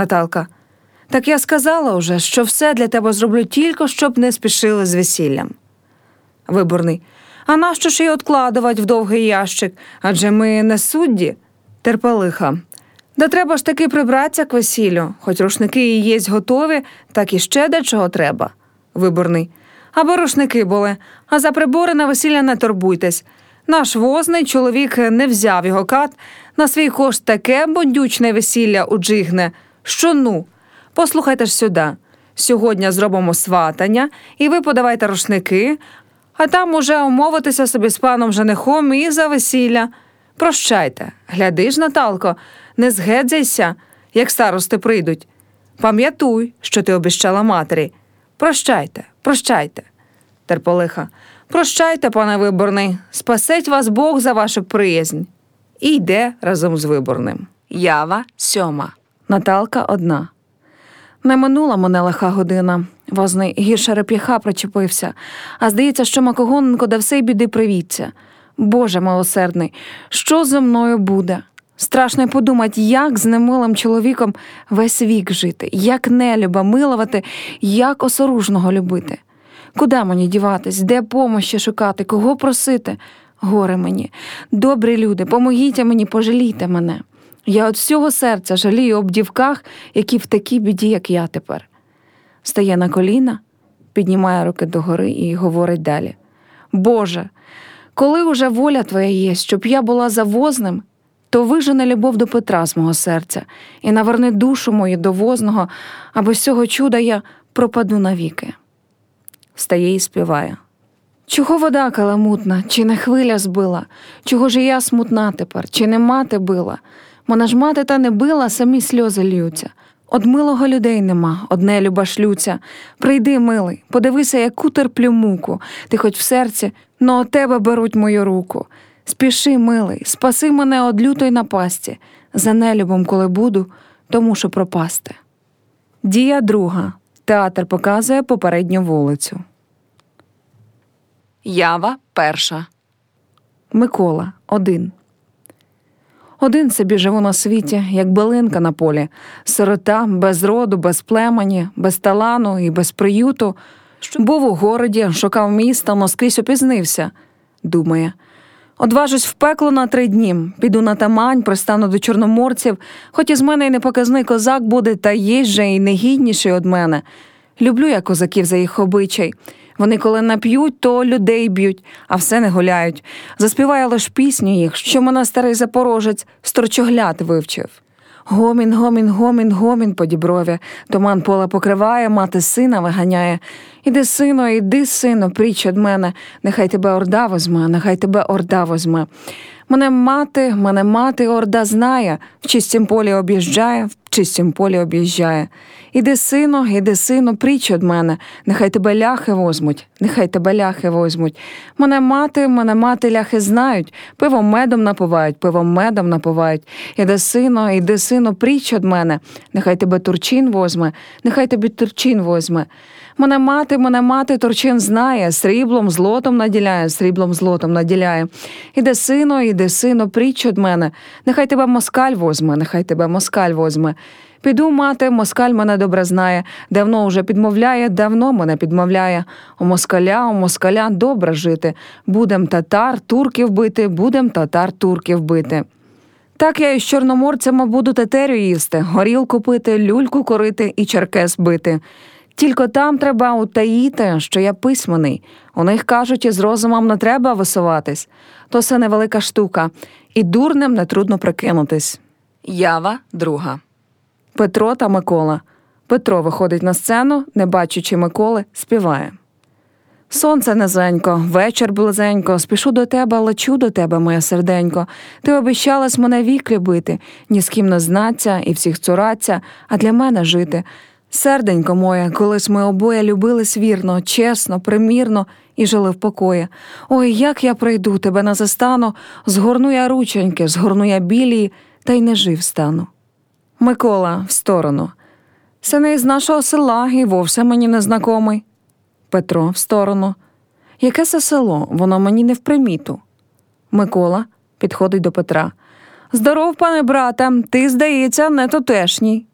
Наталка. Так я сказала уже, що все для тебе зроблю тільки, щоб не спішили з весіллям. Виборний. А нащо ж її откладувати в довгий ящик? Адже ми не судді. Терпелиха. Да треба ж таки прибратися к весіллю, хоч рушники і єсть готові, так і ще дечого треба. Виборний. Аби рушники були, а за прибори на весілля не турбуйтесь. Наш возний чоловік не взяв його кат, на свій кошт таке бондючне весілля уджигне, що ну. Послухайте ж сюди. Сьогодні зробимо сватання, і ви подавайте рушники, а там уже умовитися собі з паном женихом і за весілля. Прощайте, гляди ж, Наталко, не згедзайся, як старости прийдуть. Пам'ятуй, що ти обіщала матері. Прощайте, прощайте. Терполиха. Прощайте, пане виборний, спасеть вас Бог за вашу приязнь. І йде разом з виборним. Ява сьома. Наталка одна. Не минула мене лиха година. Возний гірше реп'яха причепився, а здається, що Макогоненко до всей біди привіться. Боже милосердний, що зі мною буде? Страшно й подумати, як з немилим чоловіком весь вік жити, як нелюба милувати, як осоружного любити. Куди мені діватись, де помощі шукати, кого просити? Горе мені, добрі люди, помогіть мені, пожалійте мене. Я від всього серця жалію об дівках, які в такій біді, як я тепер. Стає на коліна, піднімає руки догори і говорить далі: Боже, коли уже воля Твоя є, щоб я була завозним, то вижене любов до Петра з мого серця і наверни душу мою до возного, аби з цього чуда я пропаду навіки. Встає і співає. Чого вода каламутна, чи не хвиля збила? Чого ж я смутна тепер, чи не мати била? Мене ж мати та не била, самі сльози льються. Од милого людей нема, одне люба шлюця. Прийди, милий, подивися, яку терплю муку, ти хоч в серці, но от тебе беруть мою руку. Спіши, милий, спаси мене од лютої напасті. За нелюбом, коли буду, то мушу пропасти. Дія друга. Театр показує попередню вулицю. Ява перша. Микола один. Один собі живу на світі, як билинка на полі, сирота, без роду, без племені, без талану і без приюту. Був у городі, шукав міста, но скрізь опізнився, думає. Одважусь в пекло на три дні, піду на тамань, пристану до чорноморців, хоч із мене й непоказний козак буде, та є же й негідніший од мене. Люблю я козаків за їх обичай. Вони, коли нап'ють, то людей б'ють, а все не гуляють. Заспіває лиш пісню їх, що мене старий запорожець сторчогляд вивчив. Гомін, гомін, гомін, гомін по діброві, туман пола покриває, мати сина виганяє. Іди, сино, іди, сино, пріч від мене, нехай тебе орда возьме, нехай тебе орда возьме. Мене мати, мене мати орда знає, в чистім полі об'їжджає, в чистім полі об'їжджає. Іди, сино, іди, сино, пріч від мене, нехай тебе ляхи возьмуть, нехай тебе ляхи возьмуть. Мене мати, мене мати ляхи знають, пивом медом напивають, пивом медом напивають. Іди, сино, іди, сино, пріч від мене, нехай тебе турчин возьме, нехай тобі турчин возьме. Мене мати, мене мати Турчин знає, сріблом, злотом наділяє, сріблом, злотом наділяє. Іде сино, іде сино, пріч від мене. Нехай тебе москаль возьме, нехай тебе москаль возьме. Піду, мати, москаль мене добре знає, давно уже підмовляє, давно мене підмовляє. У москаля, у москаля добре жити. Будем татар, турків бити, будем татар, турків бити. Так я із чорноморцями буду тетерю їсти, горілку пити, люльку корити і черкес бити. Тільки там треба утаїти, що я письменний. У них кажуть, із розумом не треба висуватись. То все невелика штука, і дурним нетрудно прикинутись. Ява друга. Петро та Микола. Петро виходить на сцену, не бачачи Миколи, співає. Сонце низенько, вечір близенько, спішу до тебе, лечу до тебе, моє серденько. Ти обіщалась мене вік любити, ні з ким не знаться і всіх цураться, а для мене жити. Серденько моє, колись ми обоє любились вірно, чесно, примірно і жили в покої. Ой, як я прийду тебе на застану, згорну я рученьки, згорну я білії, та й не жив стану. Микола в сторону. Сини з нашого села і вовсе мені незнакомий. Петро в сторону. Яке це село? Воно мені не в приміту. Микола підходить до Петра. Здоров, пане брате, ти, здається, не тутешній.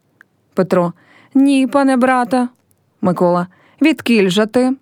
Петро. Ні, пане брата. Микола. Відкіль же ти?